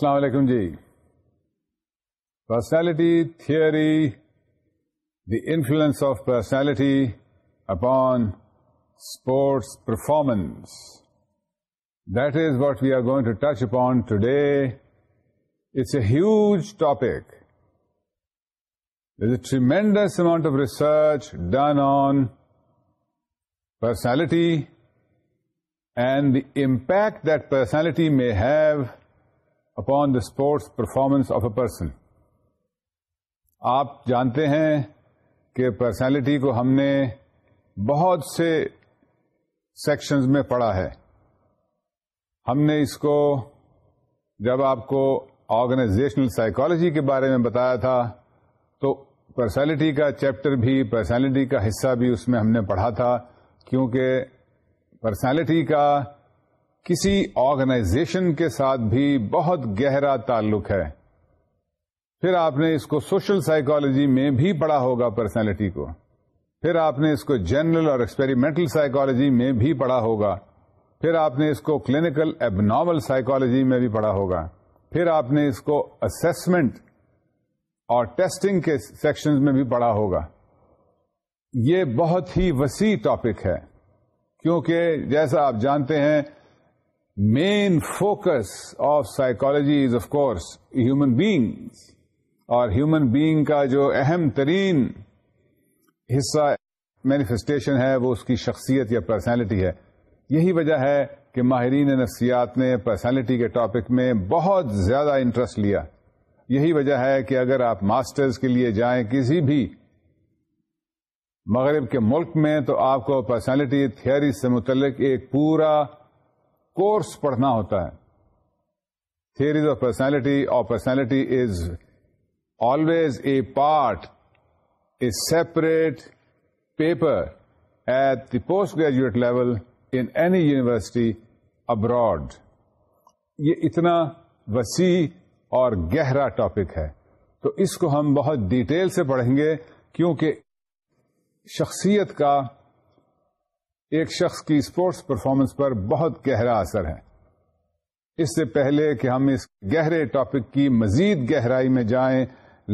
السلام علیکم جی personality theory the influence of personality upon sports performance that is what we are going to touch upon today it's a huge topic is a tremendous amount of research done on personality and the impact that personality may have upon the sports performance of a person آپ جانتے ہیں کہ personality کو ہم نے بہت سے sections میں پڑھا ہے ہم نے اس کو جب آپ کو آرگنائزیشنل سائیکالوجی کے بارے میں بتایا تھا تو پرسنالٹی کا چیپٹر بھی پرسنالٹی کا حصہ بھی اس میں ہم نے پڑھا تھا کیونکہ پرسنالٹی کا کسی آرگنائزیشن کے ساتھ بھی بہت گہرا تعلق ہے پھر آپ نے اس کو سوشل سائیکالوجی میں بھی پڑھا ہوگا پرسنالٹی کو پھر آپ نے اس کو جنرل اور ایکسپیریمنٹل سائیکالوجی میں بھی پڑھا ہوگا پھر آپ نے اس کو کلینکل اب نارمل سائیکالوجی میں بھی پڑھا ہوگا پھر آپ نے اس کو اسسمنٹ اور ٹیسٹنگ کے سیکشن میں بھی پڑھا ہوگا یہ بہت ہی وسیع ٹاپک ہے کیونکہ جیسا آپ جانتے ہیں main focus of psychology is of course human being اور ہیومن بینگ کا جو اہم ترین حصہ مینیفیسٹیشن ہے وہ اس کی شخصیت یا پرسنالٹی ہے یہی وجہ ہے کہ ماہرین نفسیات نے پرسنالٹی کے ٹاپک میں بہت زیادہ انٹرسٹ لیا یہی وجہ ہے کہ اگر آپ ماسٹرز کے لیے جائیں کسی بھی مغرب کے ملک میں تو آپ کو پرسنالٹی تھیوری سے متعلق ایک پورا کورس پڑھنا ہوتا ہے تھیریز آف پرسنالٹی اور personality is always a part a separate paper at the post graduate level in any university abroad یہ اتنا وسیع اور گہرا ٹاپک ہے تو اس کو ہم بہت ڈیٹیل سے پڑھیں گے کیونکہ شخصیت کا ایک شخص کی اسپورٹس پرفارمنس پر بہت گہرا اثر ہے اس سے پہلے کہ ہم اس گہرے ٹاپک کی مزید گہرائی میں جائیں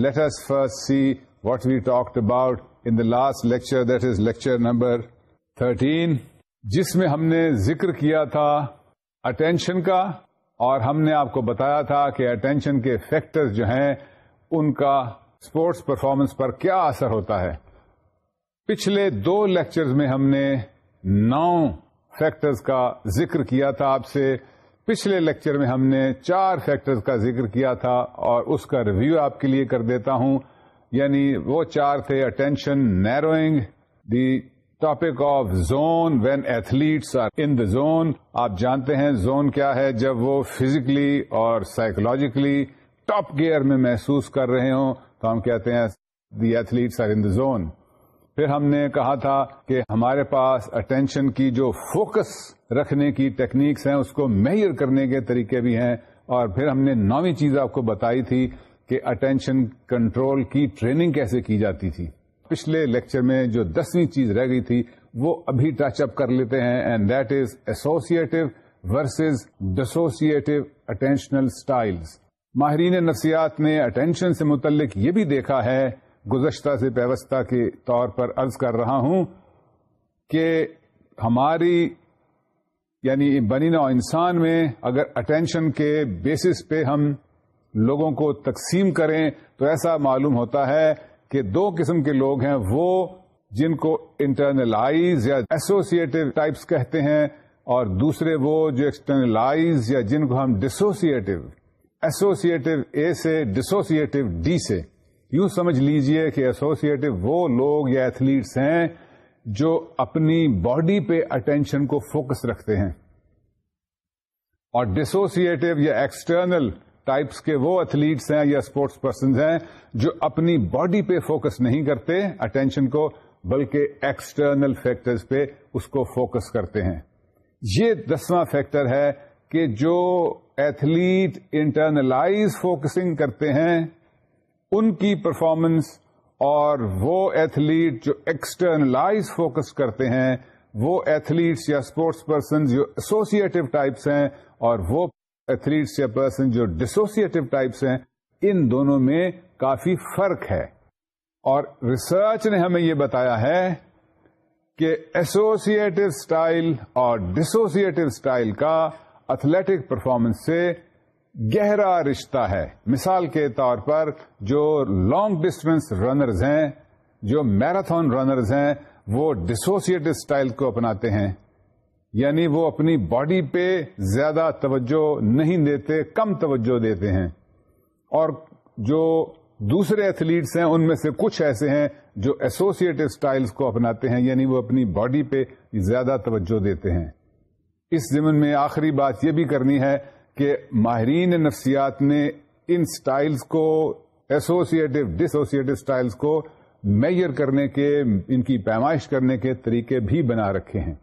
let's first see what we talk about in the last lecture that is lecture number thirteen جس میں ہم نے ذکر کیا تھا اٹینشن کا اور ہم نے آپ کو بتایا تھا کہ اٹینشن کے فیکٹر جو ہیں ان کا اسپورٹس پرفارمنس پر کیا اثر ہوتا ہے پچھلے دو لیکچرز میں ہم نے نو فیکٹرز کا ذکر کیا تھا آپ سے پچھلے لیکچر میں ہم نے چار فیکٹرز کا ذکر کیا تھا اور اس کا ریویو آپ کے لیے کر دیتا ہوں یعنی وہ چار تھے attention narrowing the topic of zone when athletes are in the zone آپ جانتے ہیں زون کیا ہے جب وہ فزیکلی اور سائکولوجیکلی ٹاپ گیئر میں محسوس کر رہے ہوں تو ہم کہتے ہیں the athletes are in the zone پھر ہم نے کہا تھا کہ ہمارے پاس اٹینشن کی جو فوکس رکھنے کی ٹیکنیکس ہیں اس کو میئر کرنے کے طریقے بھی ہیں اور پھر ہم نے نویں چیز آپ کو بتائی تھی کہ اٹینشن کنٹرول کی ٹریننگ کیسے کی جاتی تھی پچھلے لیکچر میں جو دسویں چیز رہ گئی تھی وہ ابھی ٹچ اپ کر لیتے ہیں and that is associative versus dissociative attentional style ماہرین نفسیات نے اٹینشن سے متعلق یہ بھی دیکھا ہے گزشتہ سے ویوستھا کے طور پر عرض کر رہا ہوں کہ ہماری یعنی بنی نو انسان میں اگر اٹینشن کے بیسس پہ ہم لوگوں کو تقسیم کریں تو ایسا معلوم ہوتا ہے کہ دو قسم کے لوگ ہیں وہ جن کو انٹرنلائز یا ایسوسیٹو ٹائپس کہتے ہیں اور دوسرے وہ جو ایکسٹرنلائز یا جن کو ہم ڈسوسیٹو ایسوسیٹو اے سے ڈسوسیٹو ڈی سے یوں سمجھ لیجئے کہ ایسوسیٹو وہ لوگ یا ایتھلیٹس ہیں جو اپنی باڈی پہ اٹینشن کو فوکس رکھتے ہیں اور ڈسوسیٹو یا ایکسٹرنل ٹائپس کے وہ ایتھلیٹس ہیں یا اسپورٹس پرسن ہیں جو اپنی باڈی پہ فوکس نہیں کرتے اٹینشن کو بلکہ ایکسٹرنل فیکٹرز پہ اس کو فوکس کرتے ہیں یہ دسواں فیکٹر ہے کہ جو ایتھلیٹ انٹرنلائز فوکسنگ کرتے ہیں ان کی پرفارمنس اور وہ ایتھلیٹ جو ایکسٹرنلائز فوکس کرتے ہیں وہ ایتھلیٹس یا اسپورٹس پرسن جو ایسوسیٹو ٹائپس ہیں اور وہ ایتھلیٹس یا پرسن جو ڈسوسیٹو ٹائپس ہیں ان دونوں میں کافی فرق ہے اور ریسرچ نے ہمیں یہ بتایا ہے کہ ایسوسیٹو اسٹائل اور ڈسوسیٹو اسٹائل کا اتھلیٹک پرفارمنس سے گہرا رشتہ ہے مثال کے طور پر جو لانگ ڈسٹینس رنرز ہیں جو میراتھن رنرز ہیں وہ ڈسوسیٹ اسٹائل کو اپناتے ہیں یعنی وہ اپنی باڈی پہ زیادہ توجہ نہیں دیتے کم توجہ دیتے ہیں اور جو دوسرے ایتھلیٹس ہیں ان میں سے کچھ ایسے ہیں جو ایسوسیٹ اسٹائل کو اپناتے ہیں یعنی وہ اپنی باڈی پہ زیادہ توجہ دیتے ہیں اس زمن میں آخری بات یہ بھی کرنی ہے کہ ماہرین نفسیات نے ان سٹائلز کو ایسوسیٹو ڈسوسیٹو سٹائلز کو میئر کرنے کے ان کی پیمائش کرنے کے طریقے بھی بنا رکھے ہیں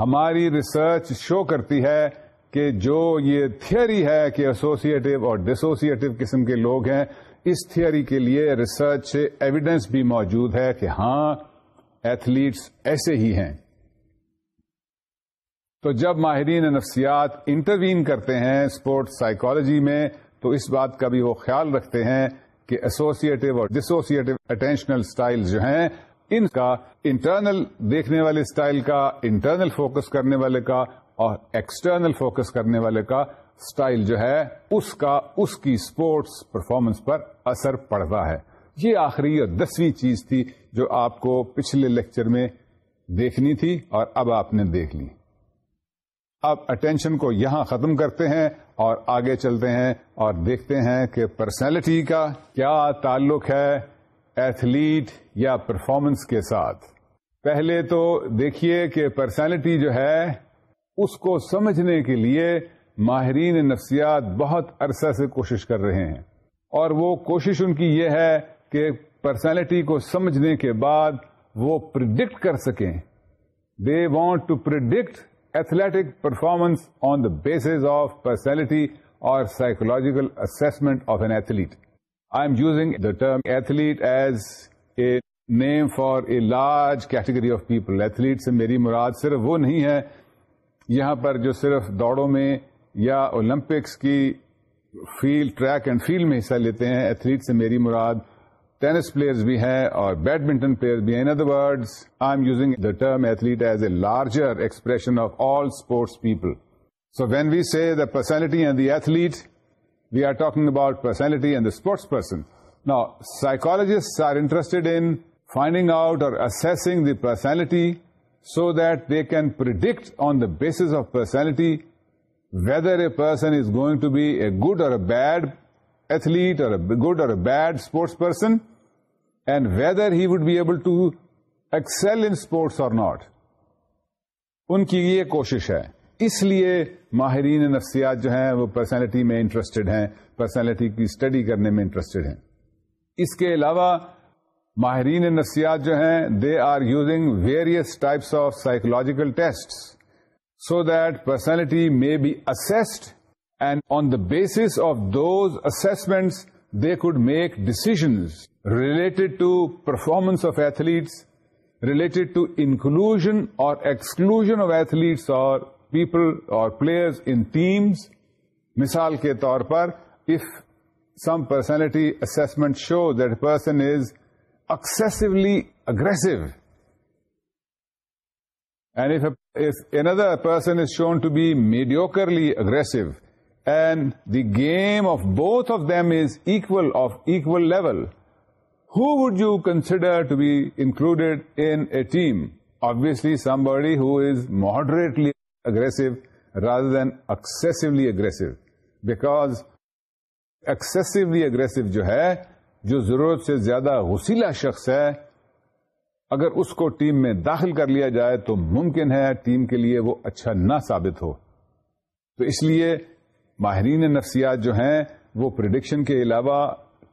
ہماری ریسرچ شو کرتی ہے کہ جو یہ تھیوری ہے کہ ایسوسیٹو اور ڈسوسیٹو قسم کے لوگ ہیں اس تھیوری کے لیے ریسرچ ایویڈینس بھی موجود ہے کہ ہاں ایتھلیٹس ایسے ہی ہیں تو جب ماہرین نفسیات انٹروین کرتے ہیں اسپورٹس سائیکالوجی میں تو اس بات کا بھی وہ خیال رکھتے ہیں کہ ایسوسیٹو اور ڈسوسیٹو اٹینشنل اسٹائل جو ہیں ان کا انٹرنل دیکھنے والے اسٹائل کا انٹرنل فوکس کرنے والے کا اور ایکسٹرنل فوکس کرنے والے کا اسٹائل جو ہے اس کا اس کی اسپورٹس پرفارمنس پر اثر پڑ رہا ہے یہ آخری اور دسویں چیز تھی جو آپ کو پچھلے لیکچر میں دیکھنی تھی اور اب آپ نے دیکھ لی اب اٹینشن کو یہاں ختم کرتے ہیں اور آگے چلتے ہیں اور دیکھتے ہیں کہ پرسنالٹی کا کیا تعلق ہے ایتھلیٹ یا پرفارمنس کے ساتھ پہلے تو دیکھیے کہ پرسنالٹی جو ہے اس کو سمجھنے کے لیے ماہرین نفسیات بہت عرصہ سے کوشش کر رہے ہیں اور وہ کوشش ان کی یہ ہے کہ پرسنالٹی کو سمجھنے کے بعد وہ پرڈکٹ کر سکیں they want to predict athletic performance on the basis of personality اور psychological assessment of an athlete I am using the term athlete as a name for a large category of people athlete سے میری مراد صرف وہ نہیں ہے یہاں پر جو صرف دوڑوں میں یا اولمپکس کی فیلڈ ٹریک اینڈ فیلڈ میں حصہ لیتے ہیں ایتھلیٹ سے میری مراد ٹینس پلیئرز بھی ہیں اور بیڈمنٹن پلیئر بھی ہیں in other words I am using the term athlete as a larger expression of all sports people so when we see the personality and the athlete we are talking about personality and the sports person نا psychologists are interested in finding out اور the personality so that they can predict on the base of personality whether a person is going to be a good or bad or good or bad sports person and whether he would be able to excel in sports or not in کی یہ کوشش ہے اس لیے ماہرین نفسیات جو ہیں وہ پرسنالٹی میں انٹرسٹڈ ہیں پرسنالٹی کی اسٹڈی کرنے میں انٹرسٹڈ ہیں اس کے علاوہ ماہرین نفسیات جو ہیں they are using various types of psychological test so that personality may be assessed and on the basis of those assessments they could make decision related to performance of athletes related to inclusion اور exclusion of athletes اور people اور players in teams مثال کے طور پر if some personality assessment show the person is actually aggressive and if another person is shown to be mediocrely aggressive and the game of both of them is equal of equal level, who would you consider to be included in a team? Obviously, somebody who is moderately aggressive rather than excessively aggressive because excessively aggressive جو ہے جو ضرورت سے زیادہ غسیلہ شخص ہے اگر اس کو ٹیم میں داخل کر لیا جائے تو ممکن ہے ٹیم کے لیے وہ اچھا نہ ثابت ہو تو اس لیے ماہرین نفسیات جو ہیں وہ پرڈکشن کے علاوہ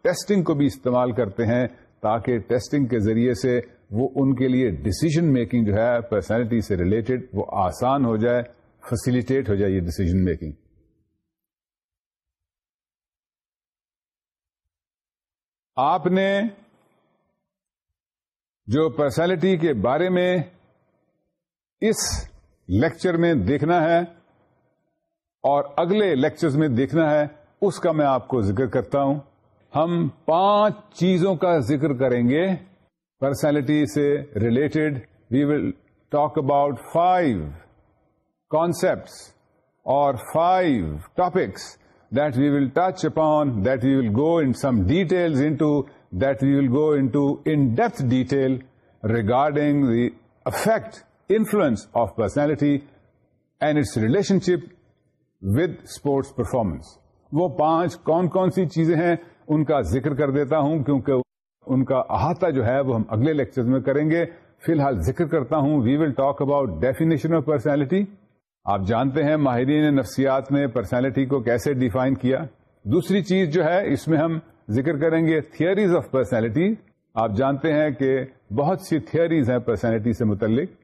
ٹیسٹنگ کو بھی استعمال کرتے ہیں تاکہ ٹیسٹنگ کے ذریعے سے وہ ان کے لیے ڈسیزن میکنگ جو ہے پرسنالٹی سے ریلیٹڈ وہ آسان ہو جائے فیسیلیٹیٹ ہو جائے یہ ڈسیزن میکنگ آپ نے جو پرسنالٹی کے بارے میں اس لیکچر میں دیکھنا ہے اور اگلے لیکچرز میں دیکھنا ہے اس کا میں آپ کو ذکر کرتا ہوں ہم پانچ چیزوں کا ذکر کریں گے پرسنالٹی سے related we will talk about five concepts or five topics that we will touch upon that we will go in some detail into that we will go into in depth detail regarding the effect influence of personality and its relation with sports performance وہ پانچ کون کون سی چیزیں ہیں ان کا ذکر کر دیتا ہوں کیونکہ ان کا احاطہ جو ہے وہ ہم اگلے لیکچر میں کریں گے فی الحال ذکر کرتا ہوں we will talk about definition of personality آپ جانتے ہیں ماہرین نفسیات نے پرسنالٹی کو کیسے ڈیفائن کیا دوسری چیز جو ہے اس میں ہم ذکر کریں گے تھیئریز آف پرسنالٹی آپ جانتے ہیں کہ بہت سی تھیئریز ہیں پرسنالٹی سے متعلق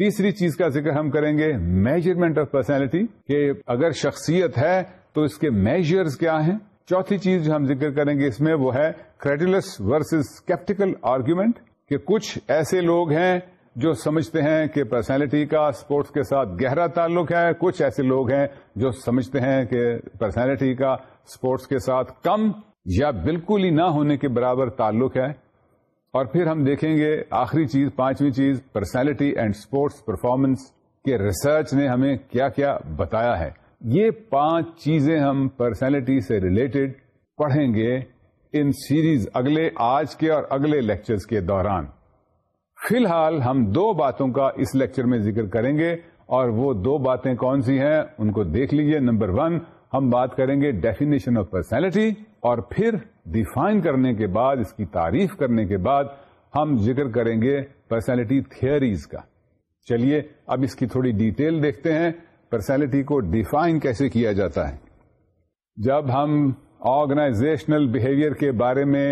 تیسری چیز کا ذکر ہم کریں گے میجرمنٹ آف پرسنالٹی کہ اگر شخصیت ہے تو اس کے میجرز کیا ہیں چوتھی چیز جو ہم ذکر کریں گے اس میں وہ ہے کریڈلس ورسز کیپٹیکل آرگیومنٹ کہ کچھ ایسے لوگ ہیں جو سمجھتے ہیں کہ پرسنالٹی کا اسپورٹس کے ساتھ گہرا تعلق ہے کچھ ایسے لوگ ہیں جو سمجھتے ہیں کہ پرسنالٹی کا اسپورٹس کے ساتھ کم یا بالکل ہی نہ ہونے کے برابر تعلق ہے اور پھر ہم دیکھیں گے آخری چیز پانچویں چیز پرسنالٹی اینڈ اسپورٹس پرفارمنس کے ریسرچ نے ہمیں کیا کیا بتایا ہے یہ پانچ چیزیں ہم پرسنالٹی سے ریلیٹڈ پڑھیں گے ان سیریز اگلے آج کے اور اگلے لیکچرز کے دوران فی الحال ہم دو باتوں کا اس لیکچر میں ذکر کریں گے اور وہ دو باتیں کون سی ہیں ان کو دیکھ لیجیے نمبر ون ہم بات کریں گے ڈیفینیشن آف پرسنالٹی اور پھر ڈیفائن کرنے کے بعد اس کی تعریف کرنے کے بعد ہم ذکر کریں گے پرسنالٹی تھیئریز کا چلیے اب اس کی تھوڑی ڈیٹیل دیکھتے ہیں پرسنالٹی کو ڈیفائن کیسے کیا جاتا ہے جب ہم آرگنائزیشنل بہیویئر کے بارے میں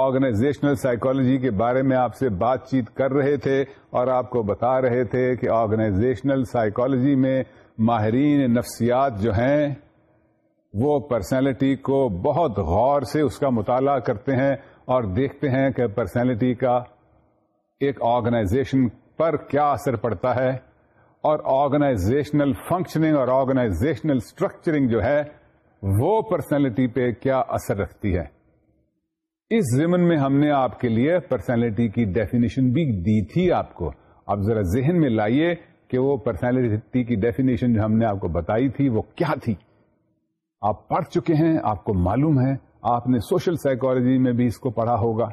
آرگنائزیشنل سائیکولوجی کے بارے میں آپ سے بات چیت کر رہے تھے اور آپ کو بتا رہے تھے کہ آرگنائزیشنل سائیکولوجی میں ماہرین نفسیات جو ہیں وہ پرسنالٹی کو بہت غور سے اس کا مطالعہ کرتے ہیں اور دیکھتے ہیں کہ پرسنالٹی کا ایک آرگنائزیشن پر کیا اثر پڑتا ہے اور آرگنائزیشنل فنکشننگ اور آرگنائزیشنل اسٹرکچرنگ جو ہے وہ پرسنالٹی پہ کیا اثر رکھتی ہے اس زمن میں ہم نے آپ کے لیے پرسنالٹی کی ڈیفینیشن بھی دی تھی آپ کو آپ ذرا ذہن میں لائیے کہ وہ پرسنالٹی کی ڈیفینیشن جو ہم نے آپ کو بتائی تھی وہ کیا تھی آپ پڑھ چکے ہیں آپ کو معلوم ہے آپ نے سوشل سائیکولوجی میں بھی اس کو پڑھا ہوگا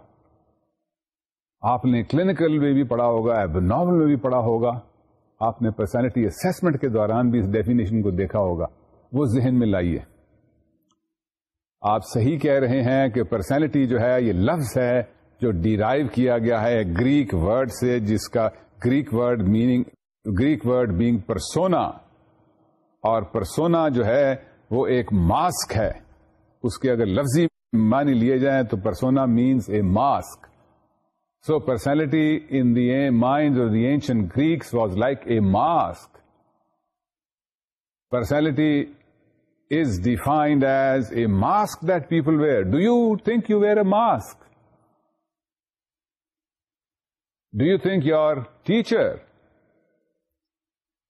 آپ نے کلینکل میں بھی پڑھا ہوگا ایب نارمل میں بھی پڑھا ہوگا آپ نے پرسنالٹی اسسمنٹ کے دوران بھی اس ڈیفینیشن کو دیکھا ہوگا وہ ذہن میں لائیے آپ صحیح کہہ رہے ہیں کہ پرسنالٹی جو ہے یہ لفظ ہے جو ڈیرائیو کیا گیا ہے گریک ورڈ سے جس کا Greek word meaning Greek word being persona اور پرسونا جو ہے وہ ایک ماسک ہے اس کے اگر لفظی معنی لیے جائیں تو persona means a mask so personality in the mind or ancient Greeks was like a mask personality is defined as a mask that people wear do you think you wear a mask do you think your teacher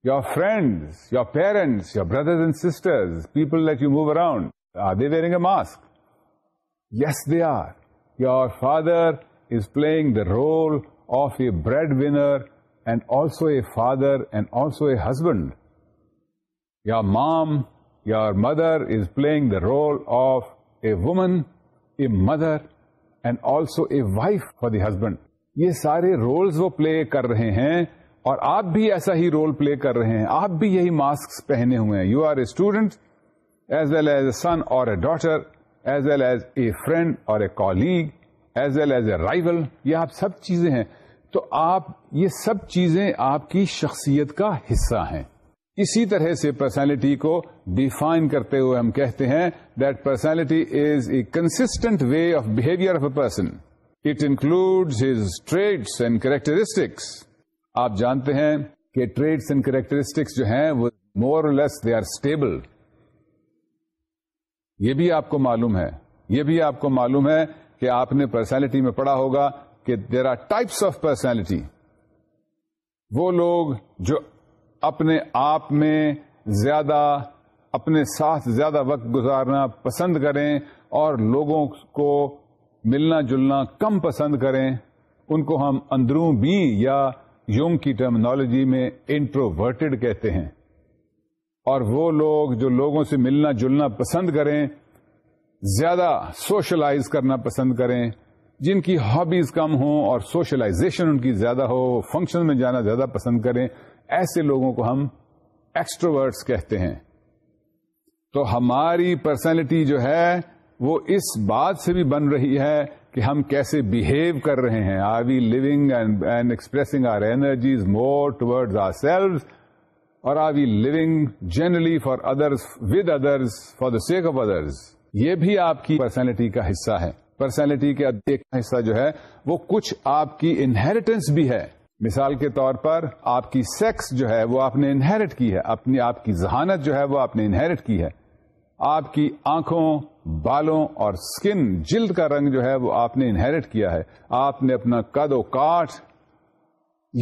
your friends your parents your brothers and sisters people let you move around mask yes they are your father is playing the role of a bread winner and also a father and also a husband your mom your mother is playing role of a woman a mother and also a wife for the husband یہ سارے rules وہ پلے کر رہے ہیں اور آپ بھی ایسا ہی رول پلے کر رہے ہیں آپ بھی یہی ماسک پہنے ہوئے ہیں you are a student as well as a son or a daughter as well as a friend or a colleague as well as a rival یہ آپ سب چیزیں ہیں تو آپ یہ سب چیزیں آپ کی شخصیت کا حصہ ہیں اسی طرح سے پرسنالٹی کو ڈیفائن کرتے ہوئے ہم کہتے ہیں that personality is a constant way of behaviour of a person it include his traits and characteristics آپ جانتے ہیں کہ ٹریڈس اینڈ کریکٹرسٹکس جو ہیں وہ more less they are stable یہ بھی آپ کو معلوم ہے یہ بھی آپ کو معلوم ہے کہ آپ نے پرسنالٹی میں پڑھا ہوگا کہ there are types of personality وہ لوگ جو اپنے آپ میں زیادہ اپنے ساتھ زیادہ وقت گزارنا پسند کریں اور لوگوں کو ملنا جلنا کم پسند کریں ان کو ہم اندروں بھی یا یونگ کی ٹرمنالوجی میں انٹروورٹیڈ کہتے ہیں اور وہ لوگ جو لوگوں سے ملنا جلنا پسند کریں زیادہ سوشلائز کرنا پسند کریں جن کی ہابیز کم ہوں اور سوشلائزیشن ان کی زیادہ ہو فنکشن میں جانا زیادہ پسند کریں ایسے لوگوں کو ہم ایکسٹروورٹس کہتے ہیں تو ہماری پرسنالٹی جو ہے وہ اس بات سے بھی بن رہی ہے کہ ہم کیسے بہیو کر رہے ہیں are we living and expressing our energies more towards ourselves or are we living generally for others with others for the sake of others یہ بھی آپ کی پرسنالٹی کا حصہ ہے پرسنالٹی کے حصہ جو ہے وہ کچھ آپ کی انہیریٹینس بھی ہے مثال کے طور پر آپ کی سیکس جو ہے وہ آپ نے انہیریٹ کی ہے اپنی آپ کی ذہانت جو ہے وہ آپ نے انہیریٹ کی ہے آپ کی آنکھوں بالوں اور اسکن جلد کا رنگ جو ہے وہ آپ نے انہیریٹ کیا ہے آپ نے اپنا کد و کاٹ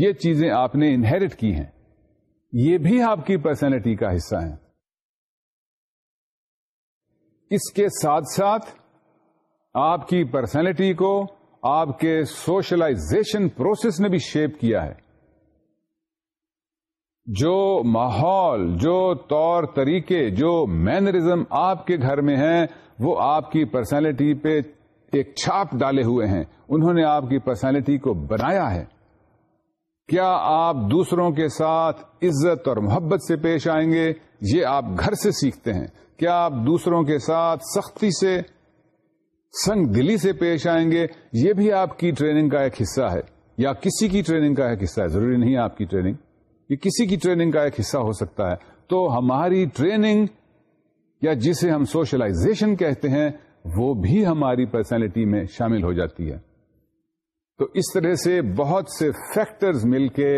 یہ چیزیں آپ نے انہیریٹ کی ہیں یہ بھی آپ کی پرسنالٹی کا حصہ ہیں اس کے ساتھ ساتھ آپ کی پرسنالٹی کو آپ کے سوشلائزیشن پروسیس نے بھی شیپ کیا ہے جو ماحول جو طور طریقے جو مینرزم آپ کے گھر میں ہیں وہ آپ کی پرسنالٹی پہ ایک چھاپ ڈالے ہوئے ہیں انہوں نے آپ کی پرسنالٹی کو بنایا ہے کیا آپ دوسروں کے ساتھ عزت اور محبت سے پیش آئیں گے یہ آپ گھر سے سیکھتے ہیں کیا آپ دوسروں کے ساتھ سختی سے سنگ دلی سے پیش آئیں گے یہ بھی آپ کی ٹریننگ کا ایک حصہ ہے یا کسی کی ٹریننگ کا ایک حصہ ہے ضروری نہیں آپ کی ٹریننگ یہ کسی کی ٹریننگ کا ایک حصہ ہو سکتا ہے تو ہماری ٹریننگ یا جسے ہم سوشلائزیشن کہتے ہیں وہ بھی ہماری پرسنالٹی میں شامل ہو جاتی ہے تو اس طرح سے بہت سے فیکٹرز مل کے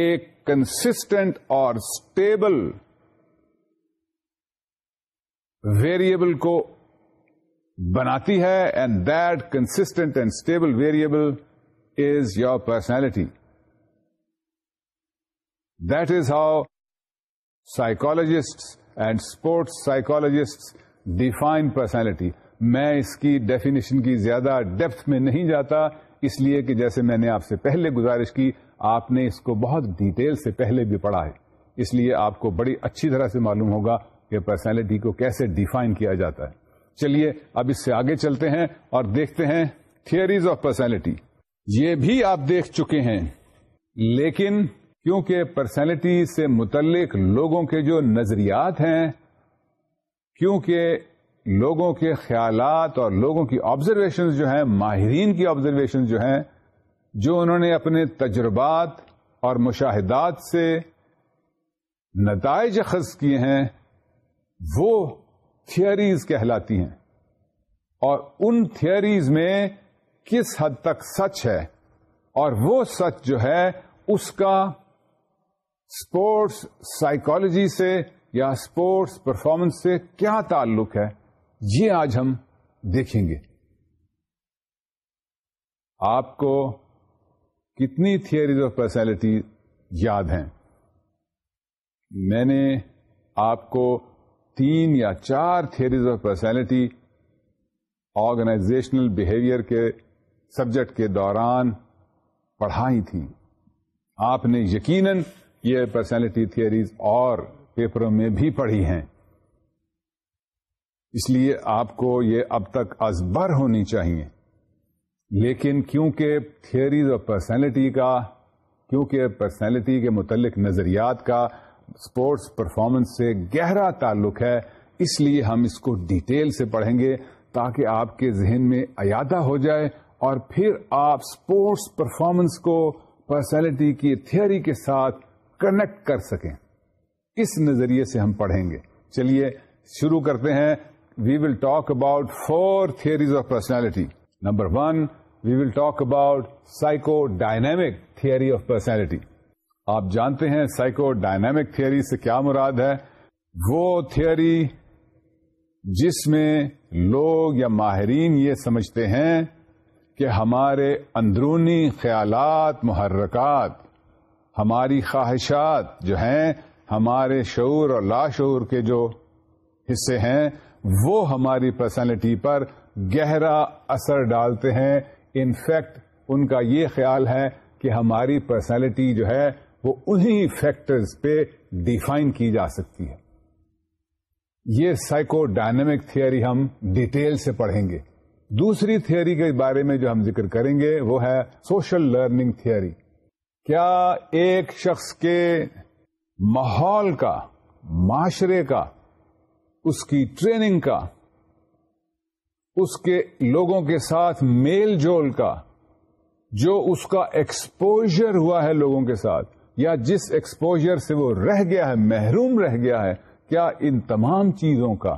ایک کنسٹنٹ اور اسٹیبل ویریبل کو بناتی ہے and that constant and stable variable is your personality how psychologists and sports psychologists define personality میں اس کی ڈیفینیشن کی زیادہ ڈیپتھ میں نہیں جاتا اس لیے کہ جیسے میں نے آپ سے پہلے گزارش کی آپ نے اس کو بہت ڈیٹیل سے پہلے بھی پڑھا ہے اس لیے آپ کو بڑی اچھی طرح سے معلوم ہوگا کہ پرسنالٹی کو کیسے ڈیفائن کیا جاتا ہے چلیے اب اس سے آگے چلتے ہیں اور دیکھتے ہیں تھیئریز آف پرسنالٹی یہ بھی آپ دیکھ چکے ہیں لیکن کیونکہ پرسنالٹی سے متعلق لوگوں کے جو نظریات ہیں کیونکہ لوگوں کے خیالات اور لوگوں کی آبزرویشن جو ہیں ماہرین کی آبزرویشن جو ہیں جو انہوں نے اپنے تجربات اور مشاہدات سے نتائج خز کیے ہیں وہ تھیئریز کہلاتی ہیں اور ان تھیوریز میں کس حد تک سچ ہے اور وہ سچ جو ہے اس کا اسپورٹس سائیکالوجی سے یا اسپورٹس پرفارمنس سے کیا تعلق ہے یہ آج ہم دیکھیں گے آپ کو کتنی تھیئریز آف پرسنالٹی یاد ہیں میں نے آپ کو تین یا چار theories of personality organisational behaviour کے سبجیکٹ کے دوران پڑھائی تھی آپ نے یقیناً یہ پرسنالٹی تھیئریز اور پیپروں میں بھی پڑھی ہیں اس لیے آپ کو یہ اب تک ازبر ہونی چاہیے لیکن کیونکہ تھیئریز اور پرسنالٹی کا کیونکہ پرسنالٹی کے متعلق نظریات کا اسپورٹس پرفارمنس سے گہرا تعلق ہے اس لیے ہم اس کو ڈیٹیل سے پڑھیں گے تاکہ آپ کے ذہن میں ایادہ ہو جائے اور پھر آپ اسپورٹس پرفارمنس کو پرسنالٹی کی تھیئری کے ساتھ کنیکٹ کر سکیں اس نظریے سے ہم پڑھیں گے چلیے شروع کرتے ہیں we will talk about four theories of personality number one we will talk about psychodynamic theory of personality آپ جانتے ہیں سائیکو ڈائنمک تھیئری سے کیا مراد ہے وہ تھیئری جس میں لوگ یا ماہرین یہ سمجھتے ہیں کہ ہمارے اندرونی خیالات محرکات ہماری خواہشات جو ہیں ہمارے شعور اور لاشعور کے جو حصے ہیں وہ ہماری پرسنالٹی پر گہرا اثر ڈالتے ہیں انفیکٹ ان کا یہ خیال ہے کہ ہماری پرسنالٹی جو ہے وہ انہی فیکٹرز پہ ڈیفائن کی جا سکتی ہے یہ سائیکو ڈائنمک تھیئری ہم ڈیٹیل سے پڑھیں گے دوسری تھیئری کے بارے میں جو ہم ذکر کریں گے وہ ہے سوشل لرننگ تھیئری کیا ایک شخص کے ماحول کا معاشرے کا اس کی ٹریننگ کا اس کے لوگوں کے ساتھ میل جول کا جو اس کا ایکسپوجر ہوا ہے لوگوں کے ساتھ یا جس ایکسپوجر سے وہ رہ گیا ہے محروم رہ گیا ہے کیا ان تمام چیزوں کا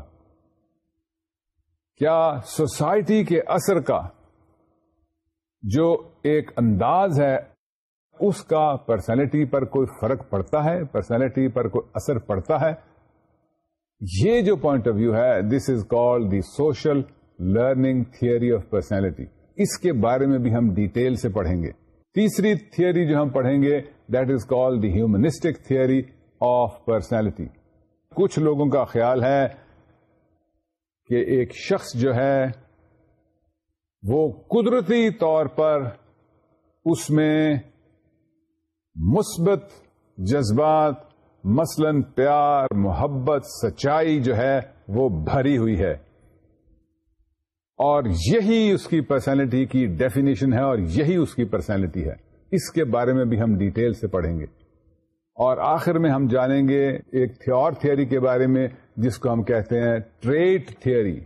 کیا سوسائٹی کے اثر کا جو ایک انداز ہے اس کا پرسنالٹی پر کوئی فرق پڑتا ہے پرسنالٹی پر کوئی اثر پڑتا ہے یہ جو پوائنٹ آف ویو ہے this is call the social learning theory of personality اس کے بارے میں بھی ہم ڈیٹیل سے پڑھیں گے تیسری تھیئری جو ہم پڑھیں گے that is call the humanistic theory of personality کچھ لوگوں کا خیال ہے کہ ایک شخص جو ہے وہ قدرتی طور پر اس میں مثبت جذبات مثلا پیار محبت سچائی جو ہے وہ بھری ہوئی ہے اور یہی اس کی پرسنالٹی کی ڈیفینیشن ہے اور یہی اس کی پرسنالٹی ہے اس کے بارے میں بھی ہم ڈیٹیل سے پڑھیں گے اور آخر میں ہم جانیں گے ایک اور تھیوری کے بارے میں جس کو ہم کہتے ہیں ٹریٹ تھیوری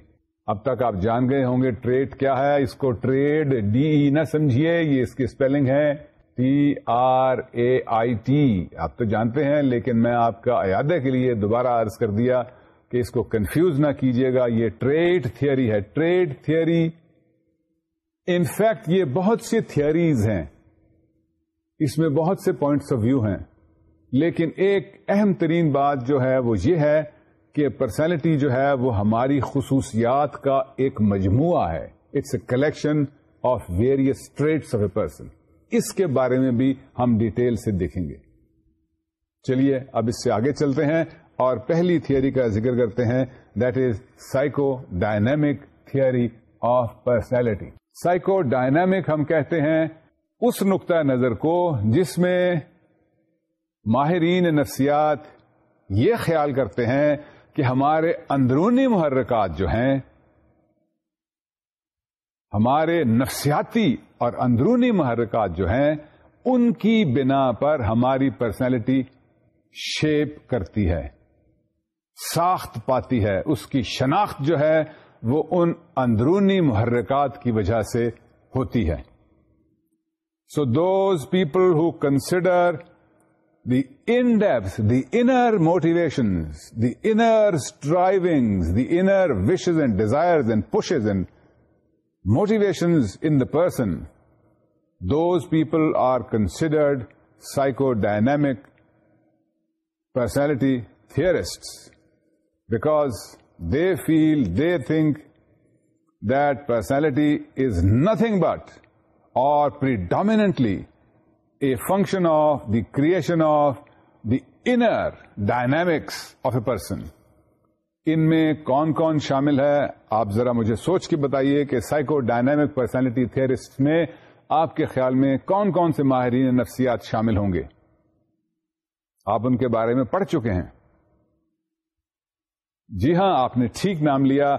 اب تک آپ جان گئے ہوں گے ٹریٹ کیا ہے اس کو ٹریڈ ڈی e نہ سمجھیے یہ اس کی سپیلنگ ہے C R A I T آپ تو جانتے ہیں لیکن میں آپ کا ایادے کے لیے دوبارہ عرض کر دیا کہ اس کو کنفیوز نہ کیجیے گا یہ ٹریڈ تھیوری ہے ٹریڈ تھیئری انفیکٹ یہ بہت سی تھیئریز ہیں اس میں بہت سے پوائنٹس آف ویو ہیں لیکن ایک اہم ترین بات جو ہے وہ یہ ہے کہ پرسنالٹی جو ہے وہ ہماری خصوصیات کا ایک مجموعہ ہے it's a collection of various traits of a person اس کے بارے میں بھی ہم ڈیٹیل سے دیکھیں گے چلیے اب اس سے آگے چلتے ہیں اور پہلی تھیئری کا ذکر کرتے ہیں that is psychodynamic theory of personality psychodynamic ہم کہتے ہیں اس نقطہ نظر کو جس میں ماہرین نفسیات یہ خیال کرتے ہیں کہ ہمارے اندرونی محرکات جو ہیں ہمارے نفسیاتی اور اندرونی محرکات جو ہیں ان کی بنا پر ہماری پرسنالٹی شیپ کرتی ہے ساخت پاتی ہے اس کی شناخت جو ہے وہ ان اندرونی محرکات کی وجہ سے ہوتی ہے so those people who consider the in depths the inner motivation the inner striving the inner wishes and desire and pushes and motivations in the person, those people are considered psychodynamic personality theorists, because they feel, they think that personality is nothing but or predominantly a function of the creation of the inner dynamics of a person. ان میں کون کون شامل ہے آپ ذرا مجھے سوچ کے بتائیے کہ سائیکو ڈائنامک پرسنالٹی تھرسٹ میں آپ کے خیال میں کون کون سے ماہرین نفسیات شامل ہوں گے آپ ان کے بارے میں پڑھ چکے ہیں جی ہاں آپ نے ٹھیک نام لیا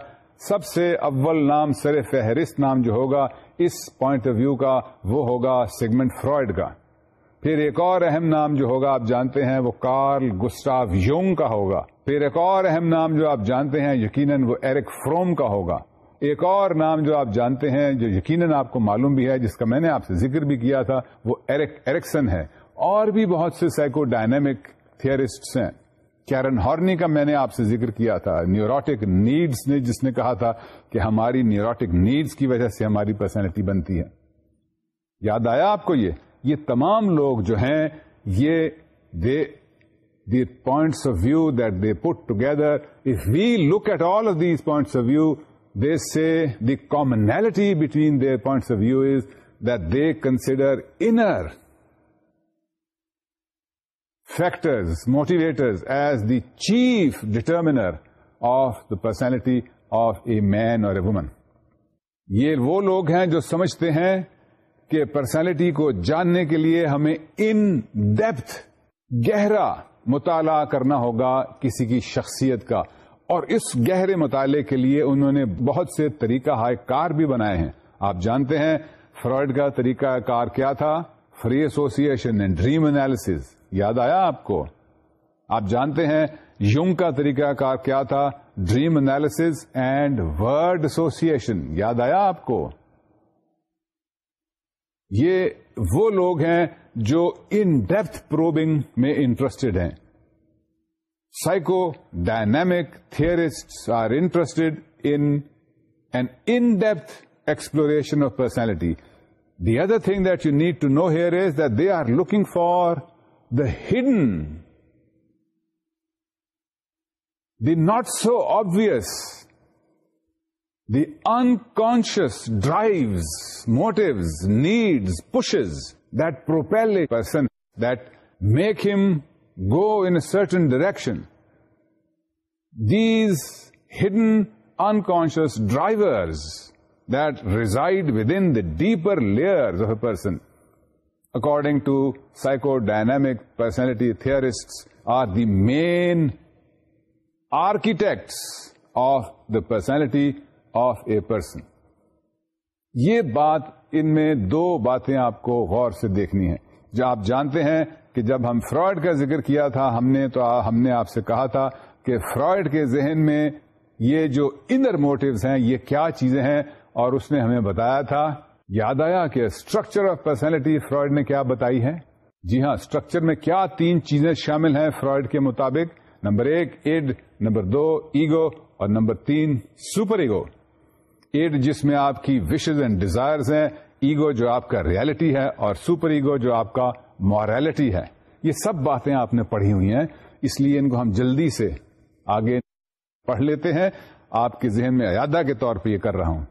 سب سے اول نام سر فہرست نام جو ہوگا اس پوائنٹ آف ویو کا وہ ہوگا سیگمنٹ فرائڈ کا پھر ایک اور اہم نام جو ہوگا آپ جانتے ہیں وہ کارل یونگ کا ہوگا پھر ایک اور اہم نام جو آپ جانتے ہیں یقیناً وہ ایرک فروم کا ہوگا ایک اور نام جو آپ جانتے ہیں جو یقیناً آپ کو معلوم بھی ہے جس کا میں نے آپ سے ذکر بھی کیا تھا وہ ایرک ایرکسن ہے اور بھی بہت سے سائیکو ڈائنمک تھیئرسٹس ہیں کیرن ہارنی کا میں نے آپ سے ذکر کیا تھا نیوروٹک نیڈس نے جس نے کہا تھا کہ ہماری نیوروٹک نیڈس کی وجہ سے ہماری پرسنالٹی بنتی ہے یاد آیا آپ کو یہ تمام لوگ جو ہیں یہ the points of view that they put together if we look at all of these points of view they say the commonality between their points of view is that they consider inner factors motivators, as the chief determiner of the personality of a man or a woman یہ وہ لوگ ہیں جو سمجھتے ہیں کہ personality کو جاننے کے لیے ہمیں ان ڈیپتھ گہرا مطالعہ کرنا ہوگا کسی کی شخصیت کا اور اس گہرے مطالعے کے لیے انہوں نے بہت سے طریقہ کار بھی بنائے ہیں آپ جانتے ہیں فرائڈ کا طریقہ کار کیا تھا free association and dream analysis یاد آیا آپ کو آپ جانتے ہیں یونگ کا طریقہ کار کیا تھا dream analysis and word association یاد آیا آپ کو یہ وہ لوگ ہیں جو ان ڈیپتھ پروبنگ میں انٹرسٹڈ ہیں psychodynamic theorists are interested in an in depth exploration of personality the other thing that you need to know here is that they are looking for the hidden the not so obvious The unconscious drives, motives, needs, pushes that propel a person, that make him go in a certain direction. These hidden unconscious drivers that reside within the deeper layers of a person, according to psychodynamic personality theorists, are the main architects of the personality of a person یہ بات ان میں دو باتیں آپ کو غور سے دیکھنی ہے جو آپ جانتے ہیں کہ جب ہم فراڈ کا ذکر کیا تھا ہم نے تو ہم نے آپ سے کہا تھا کہ فراڈ کے ذہن میں یہ جو انر موٹوز ہیں یہ کیا چیزیں ہیں اور اس نے ہمیں بتایا تھا یاد آیا کہ اسٹرکچر آف پرسنالٹی فراڈ نے کیا بتائی ہے جی ہاں اسٹرکچر میں کیا تین چیزیں شامل ہیں فراڈ کے مطابق نمبر ایک ایڈ نمبر دو ایگو اور نمبر تین سپر ایگو ایڈ جس میں آپ کی وشز اینڈ ڈیزائر ہیں ایگو جو آپ کا ریالٹی ہے اور سپر ایگو جو آپ کا موریلٹی ہے یہ سب باتیں آپ نے پڑھی ہوئی ہیں اس لیے ان کو ہم جلدی سے آگے پڑھ لیتے ہیں آپ کے ذہن میں ایادہ کے طور پہ یہ کر رہا ہوں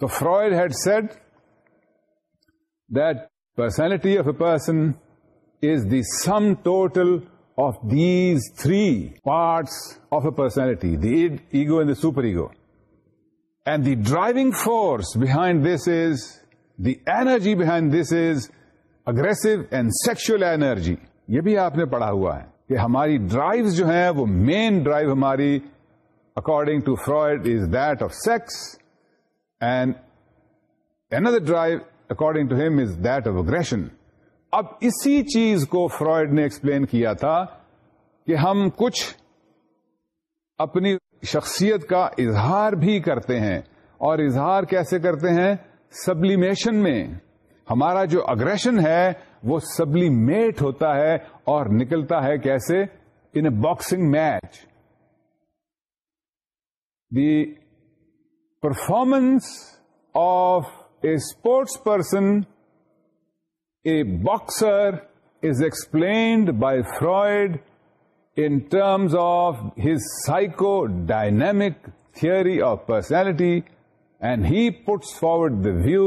تو Freud had said personality of a person is the sum total of these three parts of a personality the id ego and the super ego and the driving force behind this is the energy behind this is aggressive and sexual energy یہ بھی آپ نے پڑھا ہوا ہے کہ ہماری drive جو ہیں وہ مین ڈرائیو ہماری according to Freud is that of sex and another drive according to him is that of aggression اب اسی چیز کو فرائڈ نے ایکسپلین کیا تھا کہ ہم کچھ اپنی شخصیت کا اظہار بھی کرتے ہیں اور اظہار کیسے کرتے ہیں سبلیمیشن میں ہمارا جو اگریشن ہے وہ سبلیمیٹ ہوتا ہے اور نکلتا ہے کیسے in boxing match the performance of a sports person a boxer is explained by Freud in terms of his psychodynamic theory of personality and he puts forward the view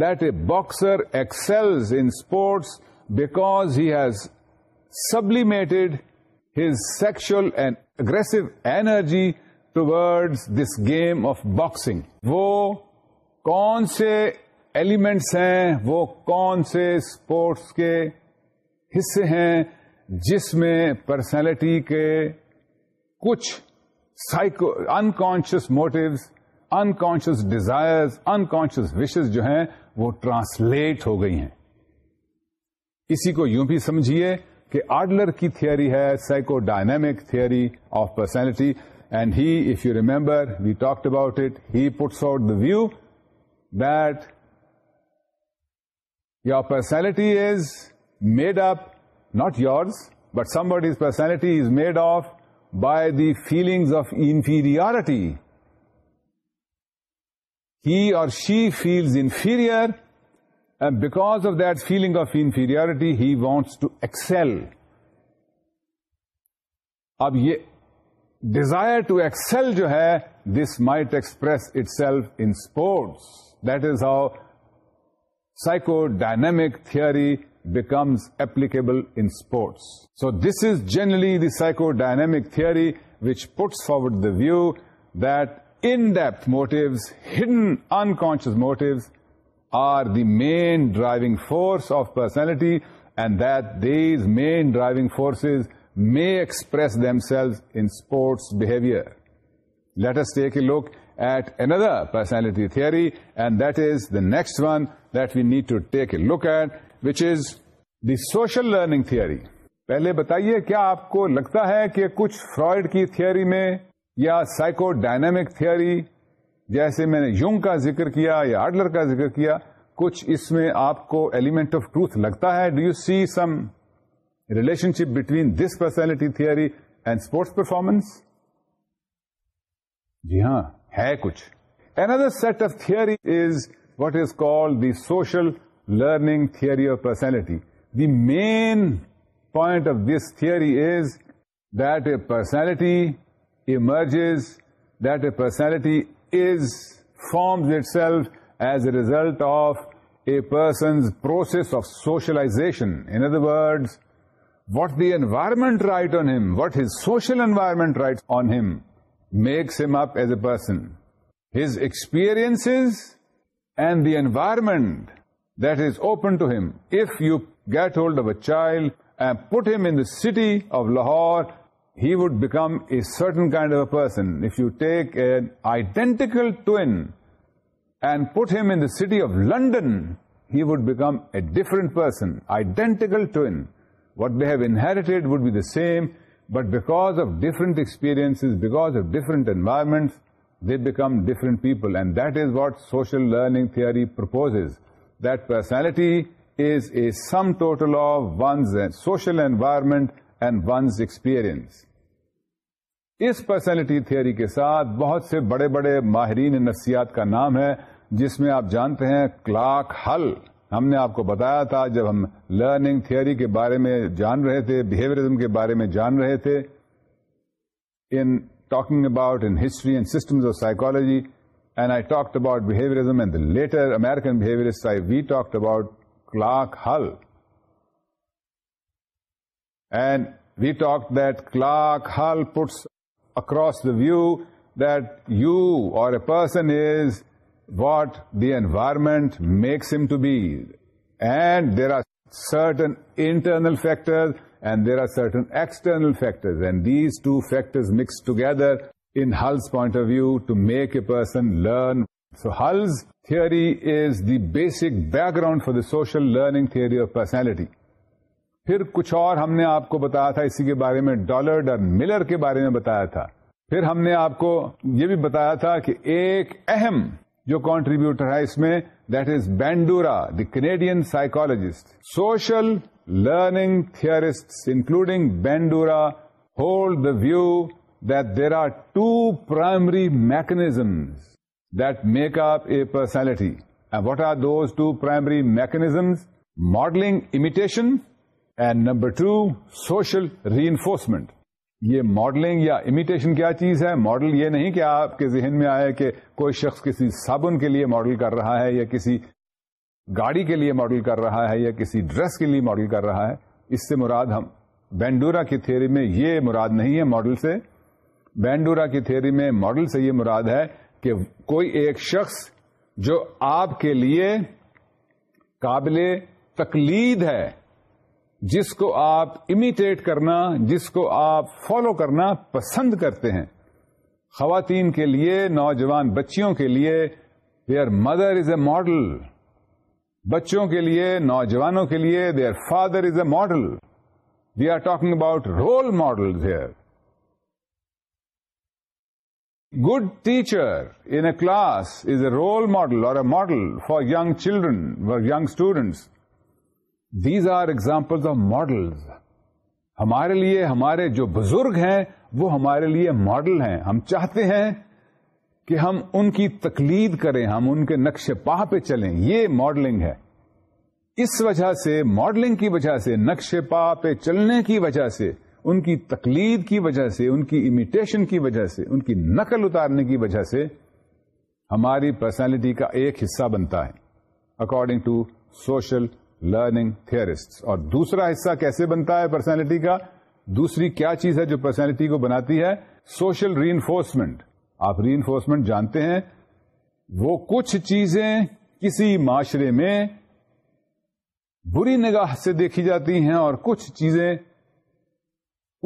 that a boxer excels in sports because he's sublimated his sexual and aggressive energy toward this game of boxing وہ کون سے elements ہیں وہ کون سے sports کے حصے ہیں جس میں پرسنالٹی کے کچھ psycho unconscious motives unconscious desire unconscious wishes جو ہیں وہ ٹرانسلیٹ ہو گئی ہیں اسی کو یوں بھی سمجھیے کہ آڈلر کی تھیئری ہے psychodynamic theory of personality and he if you remember we talked about it he puts out the view that your personality is made up not your but somewhat is personality is made of by the feelings of inferiority اور she feels inferior and back of that feeling of inferiority he wants to excel اب یہ desire to excel جو ہے this might express itself in sports that is how psychodynamic theory becomes applicable in sports. So this is generally the psychodynamic theory which puts forward the view that in-depth motives, hidden unconscious motives, are the main driving force of personality, and that these main driving forces may express themselves in sports behavior. Let us take a look at another personality theory, and that is the next one that we need to take a look at, which is the social learning theory پہلے بتائیے کیا آپ کو لگتا ہے کہ کچھ Freud کی تھیئری میں یا سائیکو ڈائنمک تھیئری جیسے میں نے یونگ کا ذکر کیا یا آڈلر کا ذکر کیا کچھ اس میں آپ کو ایلیمنٹ آف ٹروتھ لگتا ہے do you see some relationship between this personality theory and sports performance جی ہاں ہے کچھ an set of theory is what is call the social learning theory of personality. The main point of this theory is that a personality emerges, that a personality forms itself as a result of a person's process of socialization. In other words, what the environment writes on him, what his social environment writes on him, makes him up as a person. His experiences and the environment that is open to him. If you get hold of a child and put him in the city of Lahore, he would become a certain kind of a person. If you take an identical twin and put him in the city of London, he would become a different person. Identical twin. What they have inherited would be the same, but because of different experiences, because of different environments, they become different people. And that is what social learning theory proposes. That personality is a sum total of one's social environment and one's experience. اس personality theory کے ساتھ بہت سے بڑے بڑے ماہرین نفسیات کا نام ہے جس میں آپ جانتے ہیں کلاک ہل ہم نے آپ کو بتایا تھا جب ہم لرننگ تھیوری کے بارے میں جان رہے تھے بہیویئرزم کے بارے میں جان رہے تھے in talking about in history and systems of psychology and I talked about behaviorism and the later American behaviorist side, we talked about Clark Hull. And we talked that Clark Hull puts across the view that you or a person is what the environment makes him to be. And there are certain internal factors and there are certain external factors, and these two factors mixed together in Hull's point of view to make a person learn so Hull's theory is the basic background for the social learning of of personality پھر کچھ اور ہم نے آپ کو بتایا تھا اسی کے بارے میں ڈالرڈ اور ملر کے بارے میں بتایا تھا پھر ہم نے آپ کو یہ بھی بتایا تھا کہ ایک اہم جو کانٹریبیوٹر ہے اس میں that is Bandura the Canadian psychologist social learning theorists including Bandura hold the view that there are two primary mechanisms that make up a personality. And what are those two primary mechanisms? Modeling imitation and number two, social reinforcement. یہ modelling یا imitation کیا چیز ہے model یہ نہیں کہ آپ کے ذہن میں آئے کہ کوئی شخص کسی صابن کے لیے ماڈل کر رہا ہے یا کسی گاڑی کے لیے ماڈل کر رہا ہے یا کسی ڈریس کے لیے ماڈل کر رہا ہے اس سے مراد ہم بینڈورا کی تھیوری میں یہ مراد نہیں ہے ماڈل سے بینڈورا کی تھیوری میں ماڈل سے یہ مراد ہے کہ کوئی ایک شخص جو آپ کے لیے قابل تقلید ہے جس کو آپ امیٹیٹ کرنا جس کو آپ فالو کرنا پسند کرتے ہیں خواتین کے لیے نوجوان بچیوں کے لیے their mother is a model بچوں کے لیے نوجوانوں کے لیے their father is a model we are talking about role model their good teacher in a class is a role model اور a model for young children young students these are example of model ہمارے لیے ہمارے جو بزرگ ہیں وہ ہمارے لیے ماڈل ہیں ہم چاہتے ہیں کہ ہم ان کی تقلید کریں ہم ان کے نقش پاہ پہ چلیں یہ ماڈلنگ ہے اس وجہ سے ماڈلنگ کی وجہ سے نقش پاہ پہ چلنے کی وجہ سے ان کی تقلید کی وجہ سے ان کی امیٹیشن کی وجہ سے ان کی نقل اتارنے کی وجہ سے ہماری پرسنالٹی کا ایک حصہ بنتا ہے according to social learning theorists اور دوسرا حصہ کیسے بنتا ہے پرسنالٹی کا دوسری کیا چیز ہے جو پرسنالٹی کو بناتی ہے سوشل ری انفورسمنٹ آپ ری انفورسمنٹ جانتے ہیں وہ کچھ چیزیں کسی معاشرے میں بری نگاہ سے دیکھی جاتی ہیں اور کچھ چیزیں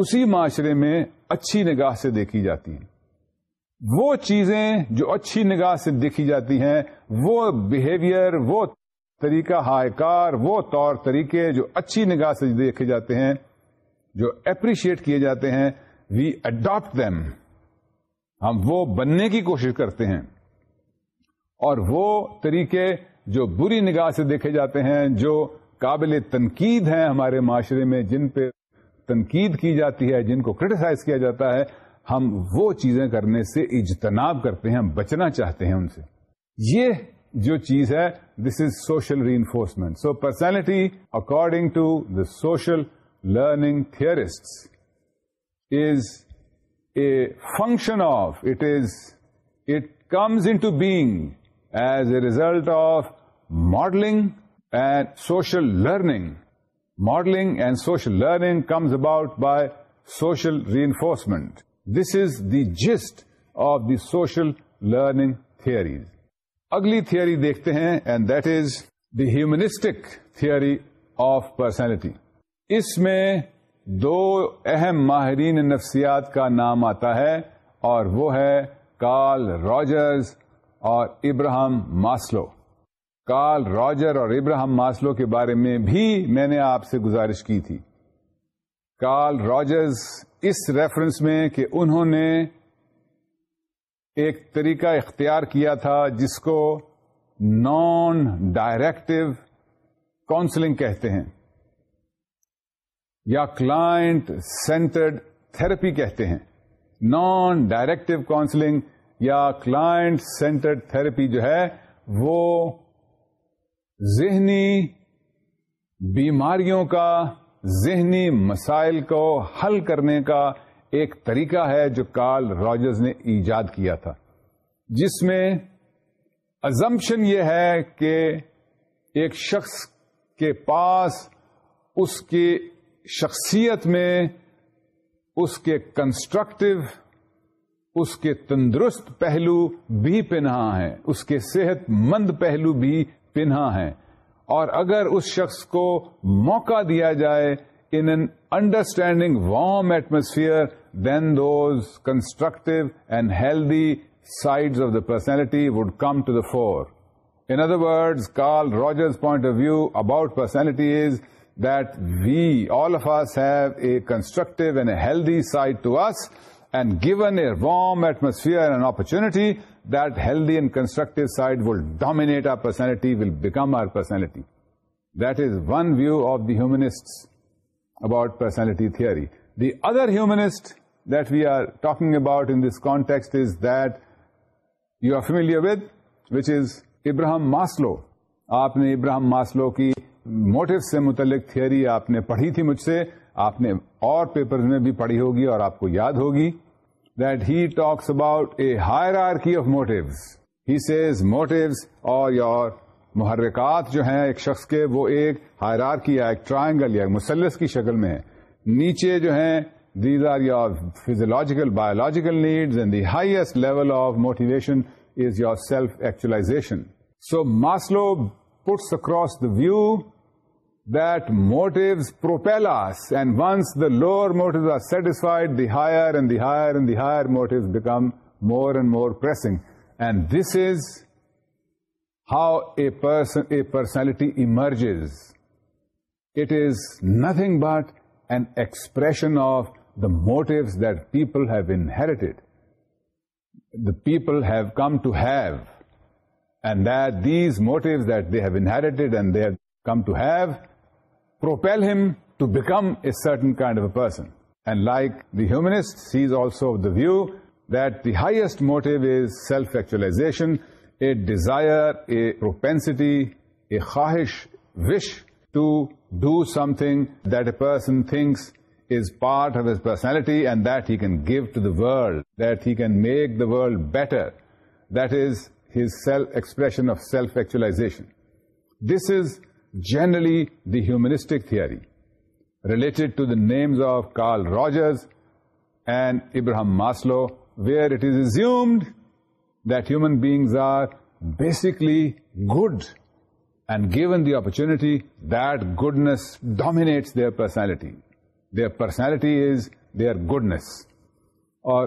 اسی معاشرے میں اچھی نگاہ سے دیکھی جاتی ہیں وہ چیزیں جو اچھی نگاہ سے دیکھی جاتی ہیں وہ بہیویئر وہ طریقہ کار وہ طور طریقے جو اچھی نگاہ سے دیکھے جاتے ہیں جو اپریشیٹ کیے جاتے ہیں وی اڈاپٹ دیم ہم وہ بننے کی کوشش کرتے ہیں اور وہ طریقے جو بری نگاہ سے دیکھے جاتے ہیں جو قابل تنقید ہیں ہمارے معاشرے میں جن پہ تنقید کی جاتی ہے جن کو کرٹیسائز کیا جاتا ہے ہم وہ چیزیں کرنے سے اجتناب کرتے ہیں ہم بچنا چاہتے ہیں ان سے یہ جو چیز ہے this is social reinforcement so personality according to the social learning theorists is a function of it is it comes into being as a result of modelling and social learning modelling and social learning comes about by social reinforcement this is the gist of the social learning theories اگلی theory دیکھتے ہیں and that is humanistic theory of personality اس میں دو اہم ماہرین نفسیات کا نام آتا ہے اور وہ ہے کارل راجرز اور ابراہم ماسلو کارل راجر اور ابراہم ماسلو کے بارے میں بھی میں نے آپ سے گزارش کی تھی کارل راجرز اس ریفرنس میں کہ انہوں نے ایک طریقہ اختیار کیا تھا جس کو نان ڈائریکٹو کاؤنسلنگ کہتے ہیں یا کلائنٹ سینٹرڈ تھراپی کہتے ہیں نان ڈائریکٹو کاؤنسلنگ یا کلائنٹ سینٹرڈ تھراپی جو ہے وہ ذہنی بیماریوں کا ذہنی مسائل کو حل کرنے کا ایک طریقہ ہے جو کارل راجرز نے ایجاد کیا تھا جس میں ازمپشن یہ ہے کہ ایک شخص کے پاس اس کی شخصیت میں اس کے کنسٹرکٹیو اس کے تندرست پہلو بھی پنہا ہیں اس کے صحت مند پہلو بھی پنہا ہیں اور اگر اس شخص کو موقع دیا جائے in an understanding warm atmosphere then those constructive and healthy side of the personality would come to the fore in other words Carl Rogers point of view about personality is that we all of us have a constructive and a healthy side to us and given a warm atmosphere and opportunity that healthy and constructive side will dominate our personality, will become our personality. That is one view of the humanists about personality theory. The other humanist that we are talking about in this context is that you are familiar with, which is Abraham Maslow. آپ نے Abraham Maslow کی motive سے متعلق theory آپ نے پڑھی تھی مجھ سے آپ نے اور پیپر میں بھی پڑھی ہوگی اور آپ کو یاد ہوگی that he talks about a hierarchy of He he says or اور یور محرکات جو ہیں ایک شخص کے وہ ایک ہائر آرکی یا ایک ٹرائنگل یا ایک مسلس کی شکل میں نیچے جو ہیں these are your physiological biological needs and the highest level of motivation is your self actualisation so Maslow puts across the view that motives propel us, and once the lower motives are satisfied, the higher and the higher and the higher motives become more and more pressing. And this is how a personality emerges. It is nothing but an expression of the motives that people have inherited, the people have come to have, and that these motives that they have inherited and they have come to have propel him to become a certain kind of a person. And like the humanists, he is also of the view that the highest motive is self-actualization, a desire, a propensity, a khahish, wish to do something that a person thinks is part of his personality and that he can give to the world, that he can make the world better. That is his self-expression of self-actualization. This is generally the humanistic theory related to the names of Carl Rogers and Abraham Maslow where it is assumed that human beings are basically good and given the opportunity that goodness dominates their personality. Their personality is their goodness. اور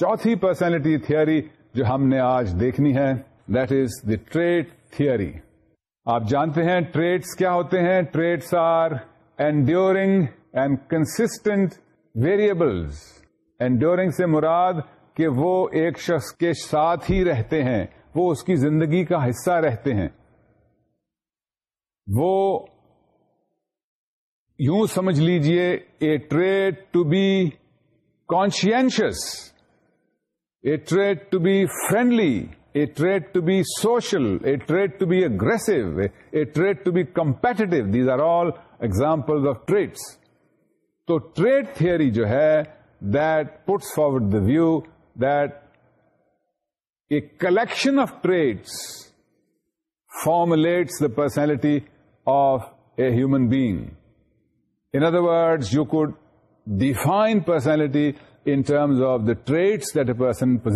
چوتھی personality theory جو ہم نے آج دیکھنی ہے that is the trait theory آپ جانتے ہیں ٹریڈس کیا ہوتے ہیں traits are enduring and constant variables enduring سے مراد کہ وہ ایک شخص کے ساتھ ہی رہتے ہیں وہ اس کی زندگی کا حصہ رہتے ہیں وہ یوں سمجھ لیجئے a trait to be conscientious a trait to be friendly trait to be social a trait to be aggressive a trait to be competitive these are all example of traits تو ٹریڈ تھری جو ہے this forward the view the collection of traits formulates the personality of a human being in other words you could define personality in terms of the traits that a person per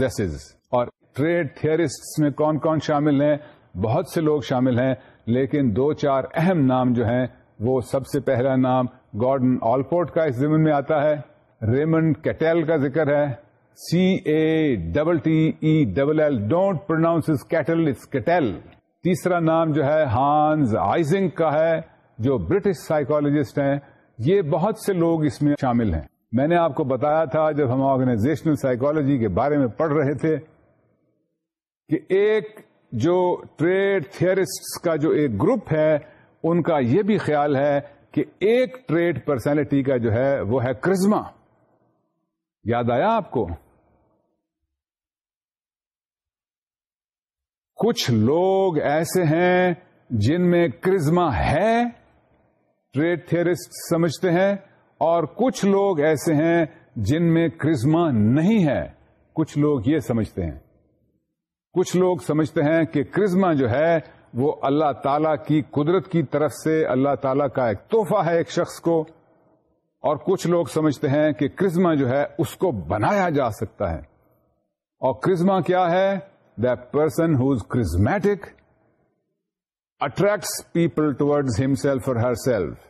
trait theorist میں کون کون شامل ہیں بہت سے لوگ شامل ہیں لیکن دو چار اہم نام جو ہیں وہ سب سے پہلا نام گارڈن آلپورٹ کا اس زمین میں آتا ہے ریمنڈ کیٹیل کا ذکر ہے C A double T E double L don't pronounce as Cattell is Cattell تیسرا نام جو ہے ہانز آئزنگ کا ہے جو برٹش سائیکولوجسٹ ہیں یہ بہت سے لوگ اس میں شامل ہیں میں نے آپ کو بتایا تھا جب ہم آرگنائزیشنل سائیکولوجی کے بارے میں پڑھ رہے تھے کہ ایک جو ٹریڈ تھیئرسٹس کا جو ایک گروپ ہے ان کا یہ بھی خیال ہے کہ ایک ٹریڈ پرسنالٹی کا جو ہے وہ ہے کرزما یاد آیا آپ کو کچھ لوگ ایسے ہیں جن میں کرزما ہے ٹریڈ تھیئرسٹ سمجھتے ہیں اور کچھ لوگ ایسے ہیں جن میں کرزما نہیں ہے کچھ لوگ یہ سمجھتے ہیں کچھ لوگ سمجھتے ہیں کہ کرزما جو ہے وہ اللہ تعالی کی قدرت کی طرف سے اللہ تعالی کا ایک تحفہ ہے ایک شخص کو اور کچھ لوگ سمجھتے ہیں کہ کرزما جو ہے اس کو بنایا جا سکتا ہے اور کرزما کیا ہے the person who's charismatic attracts people towards ہم self or herself